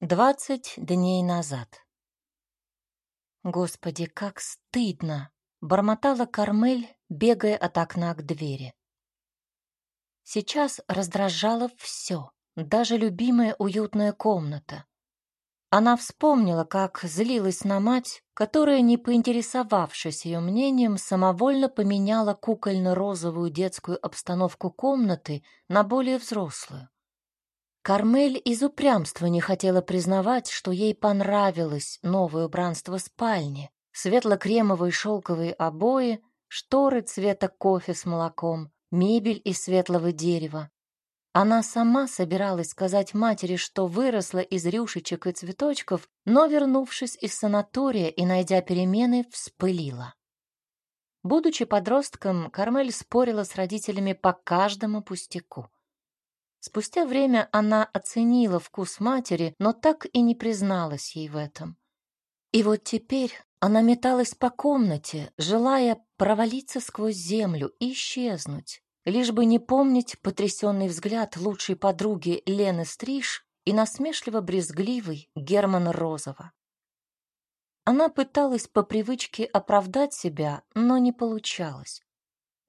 Двадцать дней назад. Господи, как стыдно! Бормотала Кармель, бегая от окна к двери. Сейчас раздражало все, даже любимая уютная комната. Она вспомнила, как злилась на мать, которая, не поинтересовавшись ее мнением, самовольно поменяла кукольно-розовую детскую обстановку комнаты на более взрослую. Кармель из упрямства не хотела признавать, что ей понравилось новое убранство спальни. Светло-кремовые шелковые обои, шторы цвета кофе с молоком, мебель из светлого дерева. Она сама собиралась сказать матери, что выросла из рюшечек и цветочков, но, вернувшись из санатория и найдя перемены, вспылила. Будучи подростком, Кармель спорила с родителями по каждому пустяку. Спустя время она оценила вкус матери, но так и не призналась ей в этом. И вот теперь она металась по комнате, желая провалиться сквозь землю и исчезнуть, лишь бы не помнить потрясенный взгляд лучшей подруги Лены Стриж и насмешливо-брезгливый Германа Розова. Она пыталась по привычке оправдать себя, но не получалось.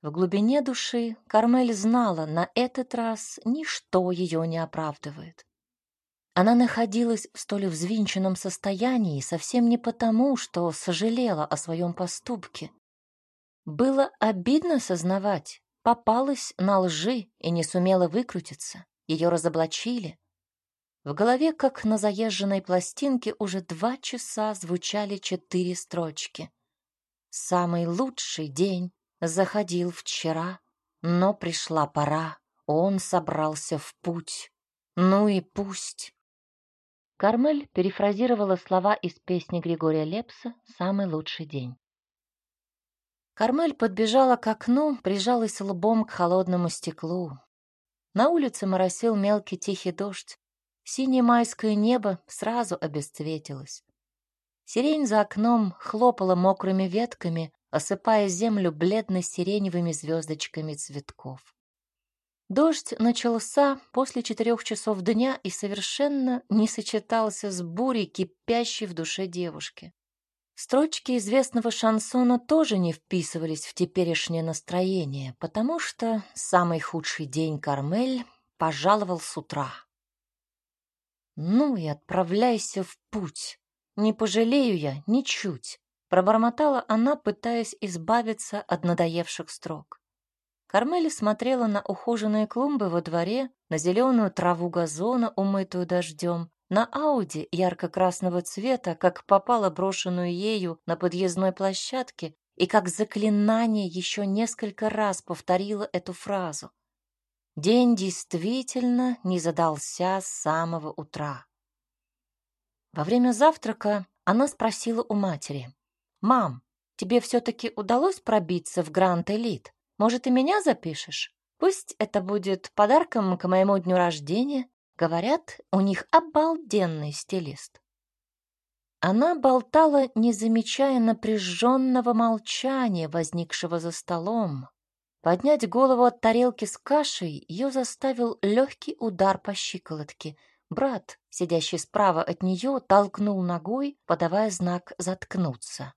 В глубине души Кармель знала, на этот раз ничто ее не оправдывает. Она находилась в столь взвинченном состоянии совсем не потому, что сожалела о своем поступке. Было обидно сознавать, попалась на лжи и не сумела выкрутиться, ее разоблачили. В голове, как на заезженной пластинке, уже два часа звучали четыре строчки. «Самый лучший день Заходил вчера, но пришла пора, он собрался в путь. Ну и пусть. Кармель перефразировала слова из песни Григория Лепса «Самый лучший день». Кармель подбежала к окну, прижалась лбом к холодному стеклу. На улице моросил мелкий тихий дождь. Синее майское небо сразу обесцветилось. Сирень за окном хлопала мокрыми ветками, осыпая землю бледно-сиреневыми звездочками цветков. Дождь начался после четырех часов дня и совершенно не сочетался с бурей, кипящей в душе девушки. Строчки известного шансона тоже не вписывались в теперешнее настроение, потому что самый худший день Кармель пожаловал с утра. «Ну и отправляйся в путь. Не пожалею я ничуть. Пробормотала она, пытаясь избавиться от надоевших строк. Кармели смотрела на ухоженные клумбы во дворе, на зеленую траву газона, умытую дождем, на Ауди ярко-красного цвета, как попало брошенную ею на подъездной площадке, и как заклинание еще несколько раз повторила эту фразу. День действительно не задался с самого утра. Во время завтрака она спросила у матери, «Мам, тебе все-таки удалось пробиться в Гранд Элит? Может, и меня запишешь? Пусть это будет подарком к моему дню рождения. Говорят, у них обалденный стилист». Она болтала, не замечая напряженного молчания, возникшего за столом. Поднять голову от тарелки с кашей ее заставил легкий удар по щиколотке. Брат, сидящий справа от нее, толкнул ногой, подавая знак «заткнуться».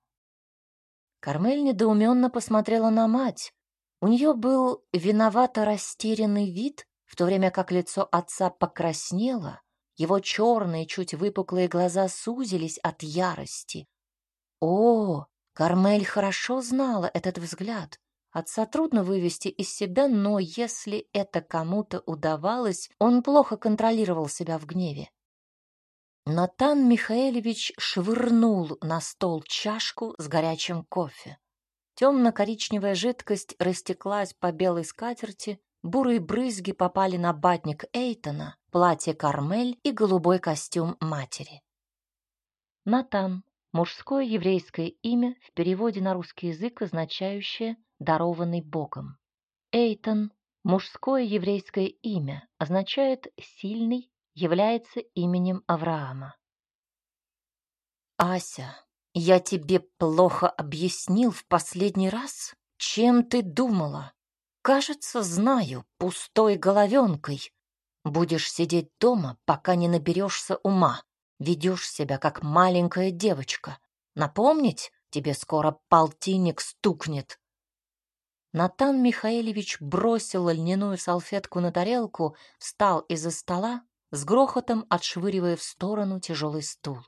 Кармель недоуменно посмотрела на мать. У нее был виновато растерянный вид, в то время как лицо отца покраснело, его черные, чуть выпуклые глаза сузились от ярости. О, Кармель хорошо знала этот взгляд. Отца трудно вывести из себя, но если это кому-то удавалось, он плохо контролировал себя в гневе. Натан Михаэлевич швырнул на стол чашку с горячим кофе. Темно-коричневая жидкость растеклась по белой скатерти, бурые брызги попали на батник Эйтона, платье Кармель и голубой костюм матери. Натан — мужское еврейское имя в переводе на русский язык, означающее «дарованный Богом». Эйтон — мужское еврейское имя, означает «сильный, является именем Авраама. «Ася, я тебе плохо объяснил в последний раз, чем ты думала. Кажется, знаю, пустой головенкой. Будешь сидеть дома, пока не наберешься ума. Ведешь себя, как маленькая девочка. Напомнить? Тебе скоро полтинник стукнет. Натан Михаилович бросил льняную салфетку на тарелку, встал из-за стола, с грохотом отшвыривая в сторону тяжелый стул.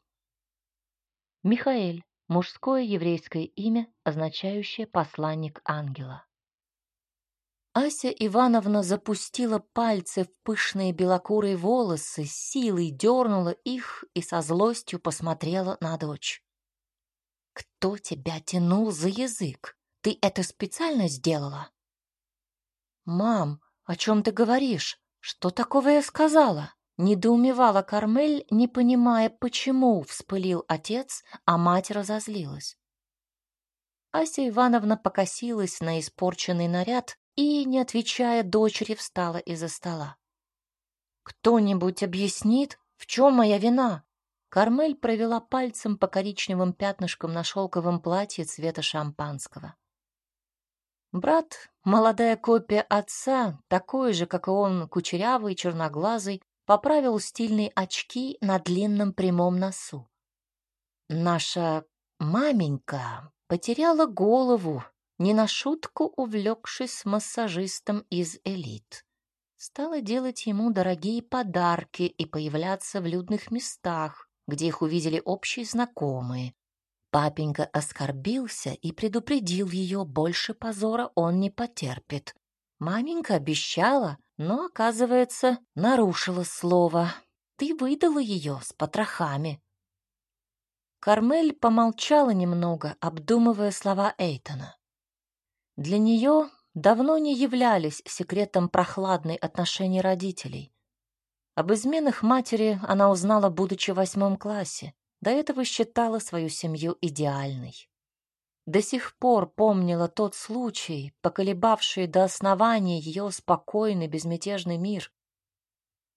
Михаэль — мужское еврейское имя, означающее «посланник ангела». Ася Ивановна запустила пальцы в пышные белокурые волосы, силой дернула их и со злостью посмотрела на дочь. «Кто тебя тянул за язык? Ты это специально сделала?» «Мам, о чем ты говоришь? Что такого я сказала?» Недоумевала Кармель, не понимая, почему вспылил отец, а мать разозлилась. Ася Ивановна покосилась на испорченный наряд и, не отвечая дочери, встала из-за стола. «Кто-нибудь объяснит, в чем моя вина?» Кармель провела пальцем по коричневым пятнышкам на шелковом платье цвета шампанского. Брат, молодая копия отца, такой же, как и он, кучерявый, черноглазый, поправил стильные очки на длинном прямом носу. Наша маменька потеряла голову, не на шутку увлекшись массажистом из элит. Стала делать ему дорогие подарки и появляться в людных местах, где их увидели общие знакомые. Папенька оскорбился и предупредил ее, больше позора он не потерпит. Маменька обещала, но, оказывается, нарушила слово. Ты выдала ее с потрохами. Кармель помолчала немного, обдумывая слова Эйтона. Для нее давно не являлись секретом прохладной отношений родителей. Об изменах матери она узнала, будучи в восьмом классе. До этого считала свою семью идеальной. До сих пор помнила тот случай, поколебавший до основания ее спокойный, безмятежный мир.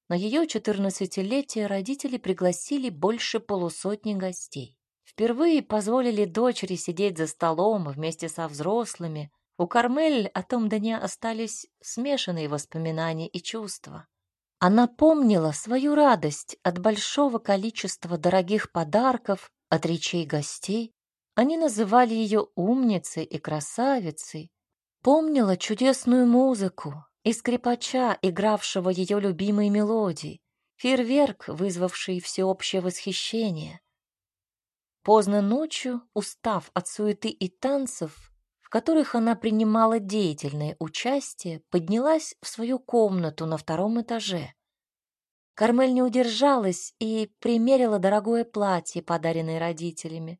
На ее четырнадцатилетие родители пригласили больше полусотни гостей. Впервые позволили дочери сидеть за столом вместе со взрослыми. У Кармель о том дне остались смешанные воспоминания и чувства. Она помнила свою радость от большого количества дорогих подарков, от речей гостей, они называли ее умницей и красавицей. Помнила чудесную музыку и скрипача, игравшего ее любимые мелодии, фейерверк, вызвавший всеобщее восхищение. Поздно ночью, устав от суеты и танцев, в которых она принимала деятельное участие, поднялась в свою комнату на втором этаже. Кармель не удержалась и примерила дорогое платье, подаренное родителями.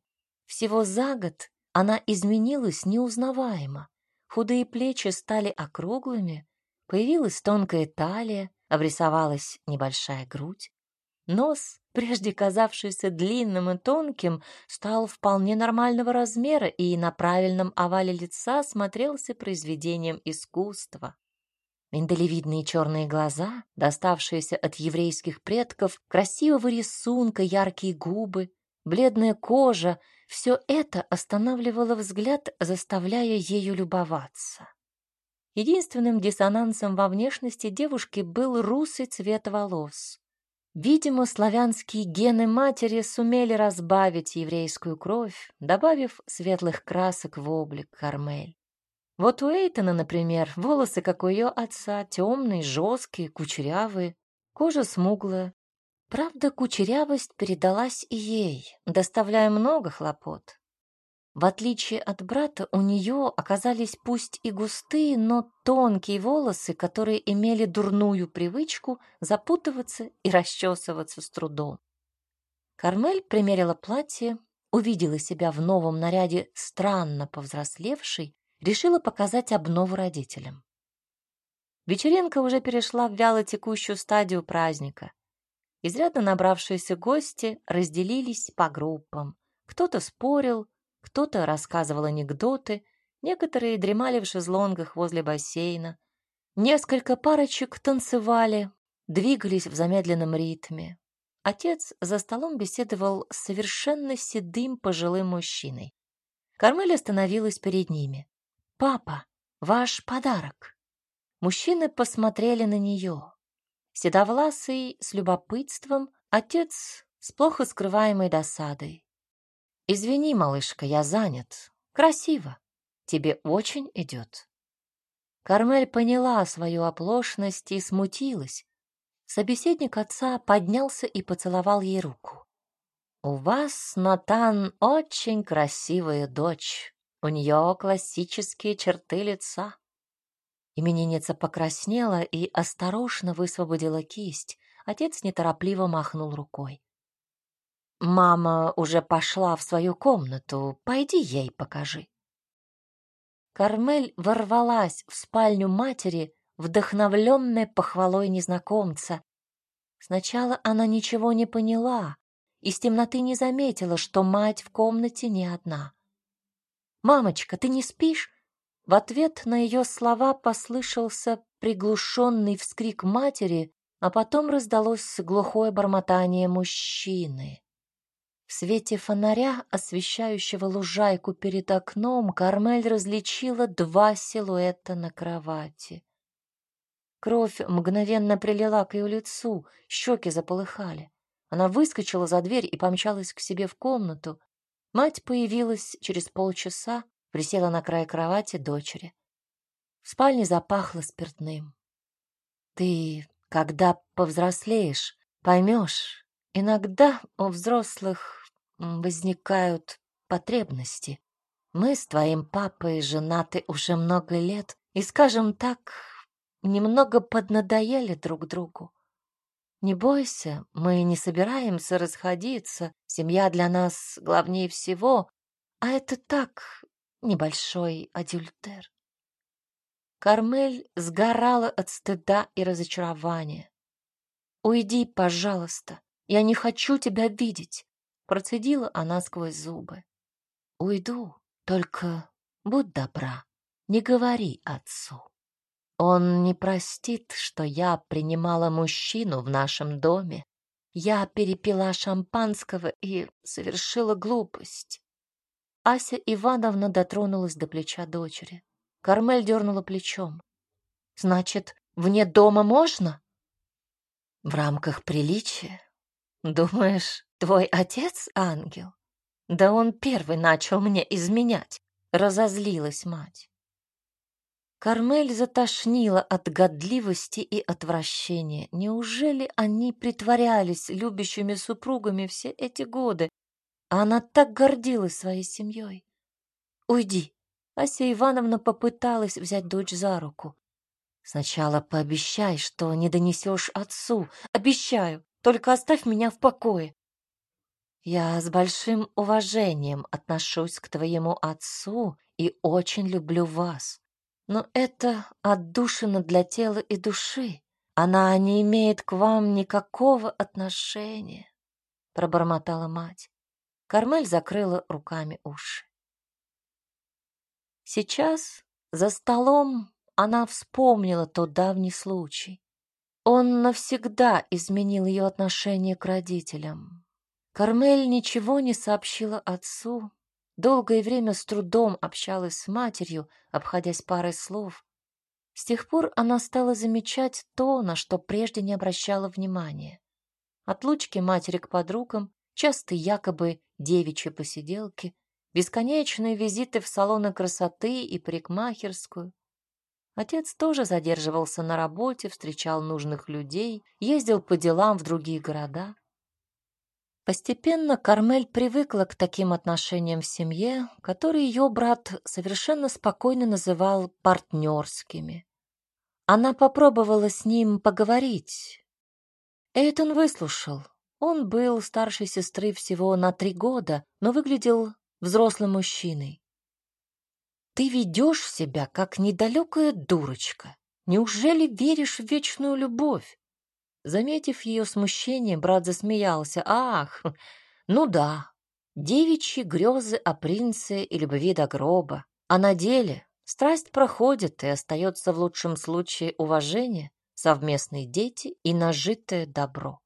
Всего за год она изменилась неузнаваемо. Худые плечи стали округлыми, появилась тонкая талия, обрисовалась небольшая грудь. Нос, прежде казавшийся длинным и тонким, стал вполне нормального размера и на правильном овале лица смотрелся произведением искусства. Миндалевидные черные глаза, доставшиеся от еврейских предков, красивого рисунка, яркие губы, бледная кожа все это останавливало взгляд, заставляя ею любоваться. Единственным диссонансом во внешности девушки был русый цвет волос. Видимо, славянские гены матери сумели разбавить еврейскую кровь, добавив светлых красок в облик Кармель. Вот у Эйтона, например, волосы, как у ее отца, темные, жесткие, кучерявые, кожа смуглая, Правда, кучерявость передалась и ей, доставляя много хлопот. В отличие от брата, у нее оказались пусть и густые, но тонкие волосы, которые имели дурную привычку запутываться и расчесываться с трудом. Кармель примерила платье, увидела себя в новом наряде странно повзрослевшей, решила показать обнову родителям. Вечеринка уже перешла в вяло текущую стадию праздника. Изрядно набравшиеся гости разделились по группам. Кто-то спорил, кто-то рассказывал анекдоты, некоторые дремали в шезлонгах возле бассейна. Несколько парочек танцевали, двигались в замедленном ритме. Отец за столом беседовал с совершенно седым пожилым мужчиной. Кармель остановилась перед ними. «Папа, ваш подарок». Мужчины посмотрели на нее. Седовласый, с любопытством, отец с плохо скрываемой досадой. «Извини, малышка, я занят. Красиво. Тебе очень идет». Кармель поняла свою оплошность и смутилась. Собеседник отца поднялся и поцеловал ей руку. «У вас, Натан, очень красивая дочь. У нее классические черты лица». Именинница покраснела и осторожно высвободила кисть. Отец неторопливо махнул рукой. «Мама уже пошла в свою комнату. Пойди ей покажи». Кармель ворвалась в спальню матери, вдохновленная похвалой незнакомца. Сначала она ничего не поняла, из темноты не заметила, что мать в комнате не одна. «Мамочка, ты не спишь?» В ответ на ее слова послышался приглушенный вскрик матери, а потом раздалось глухое бормотание мужчины. В свете фонаря, освещающего лужайку перед окном, Кармель различила два силуэта на кровати. Кровь мгновенно прилила к ее лицу, щеки заполыхали. Она выскочила за дверь и помчалась к себе в комнату. Мать появилась через полчаса, присела на край кровати дочери. В спальне запахло спиртным. «Ты, когда повзрослеешь, поймешь, иногда у взрослых возникают потребности. Мы с твоим папой женаты уже много лет и, скажем так, немного поднадоели друг другу. Не бойся, мы не собираемся расходиться. Семья для нас главнее всего, а это так, небольшой адюльтер. Кармель сгорала от стыда и разочарования. «Уйди, пожалуйста, я не хочу тебя видеть», — процедила она сквозь зубы. «Уйду, только будь добра, не говори отцу». Он не простит, что я принимала мужчину в нашем доме. Я перепила шампанского и совершила глупость. Ася Ивановна дотронулась до плеча дочери. Кармель дернула плечом. Значит, вне дома можно? В рамках приличия. Думаешь, твой отец ангел? Да он первый начал мне изменять. Разозлилась мать. Кармель затошнила от годливости и отвращения. Неужели они притворялись любящими супругами все эти годы, а она так гордилась своей семьей? «Уйди!» Ася Ивановна попыталась взять дочь за руку. «Сначала пообещай, что не донесешь отцу. Обещаю, только оставь меня в покое». «Я с большим уважением отношусь к твоему отцу и очень люблю вас. Но это отдушина для тела и души. Она не имеет к вам никакого отношения, пробормотала мать. Кармель закрыла руками уши. Сейчас за столом она вспомнила тот давний случай. Он навсегда изменил ее отношение к родителям. Кармель ничего не сообщила отцу, Долгое время с трудом общалась с матерью, обходясь парой слов. С тех пор она стала замечать то, на что прежде не обращала внимания. Отлучки матери к подругам, частые якобы девичьи посиделки, бесконечные визиты в салоны красоты и парикмахерскую. Отец тоже задерживался на работе, встречал нужных людей, ездил по делам в другие города. Постепенно Кармель привыкла к таким отношениям в семье, которые ее брат совершенно спокойно называл партнерскими. Она попробовала с ним поговорить. Эйтон выслушал. Он был старшей сестры всего на три года, но выглядел взрослым мужчиной. «Ты ведешь себя, как недалекая дурочка. Неужели веришь в вечную любовь? Заметив ее смущение, брат засмеялся. «Ах, ну да, девичьи грезы о принце и любви до гроба. А на деле страсть проходит и остается в лучшем случае уважение, совместные дети и нажитое добро.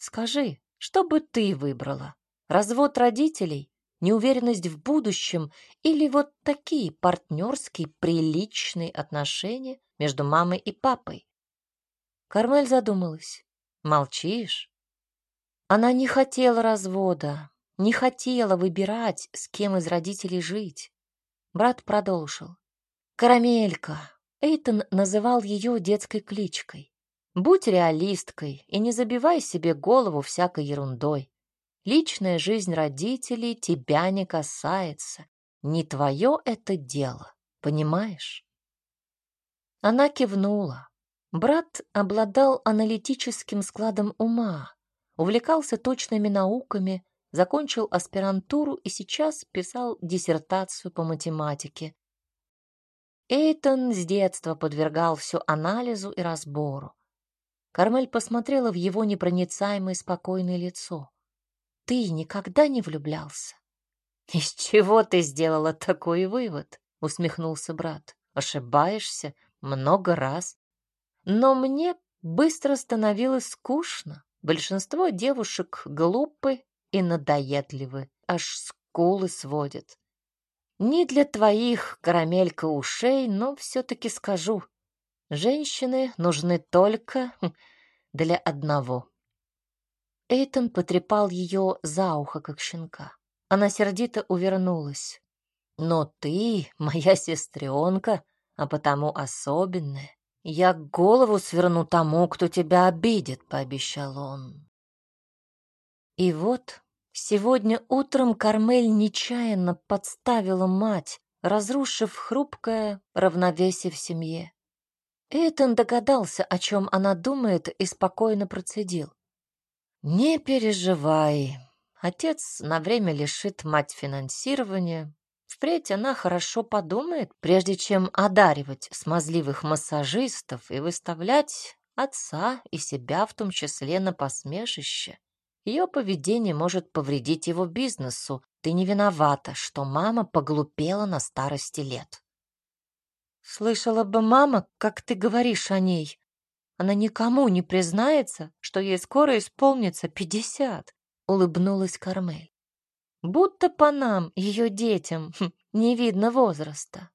Скажи, что бы ты выбрала? Развод родителей, неуверенность в будущем или вот такие партнерские приличные отношения между мамой и папой? Кармель задумалась. «Молчишь?» Она не хотела развода, не хотела выбирать, с кем из родителей жить. Брат продолжил. «Карамелька!» Эйтон называл ее детской кличкой. «Будь реалисткой и не забивай себе голову всякой ерундой. Личная жизнь родителей тебя не касается. Не твое это дело, понимаешь?» Она кивнула. Брат обладал аналитическим складом ума, увлекался точными науками, закончил аспирантуру и сейчас писал диссертацию по математике. Эйтон с детства подвергал все анализу и разбору. Кармель посмотрела в его непроницаемое спокойное лицо. «Ты никогда не влюблялся?» «Из чего ты сделала такой вывод?» — усмехнулся брат. «Ошибаешься много раз. Но мне быстро становилось скучно. Большинство девушек глупы и надоедливы, аж скулы сводят. Не для твоих, карамелька ушей, но все-таки скажу. Женщины нужны только хм, для одного. Эйтон потрепал ее за ухо, как щенка. Она сердито увернулась. «Но ты моя сестренка, а потому особенная. Я голову сверну тому, кто тебя обидит», — пообещал он. И вот сегодня утром Кармель нечаянно подставила мать, разрушив хрупкое равновесие в семье. Эйтон догадался, о чем она думает, и спокойно процедил. «Не переживай. Отец на время лишит мать финансирования. Впредь она хорошо подумает, прежде чем одаривать смазливых массажистов и выставлять отца и себя в том числе на посмешище. Ее поведение может повредить его бизнесу. Ты не виновата, что мама поглупела на старости лет. Слышала бы мама, как ты говоришь о ней. Она никому не признается, что ей скоро исполнится пятьдесят, улыбнулась Кармель. Будто по нам, ее детям, не видно возраста.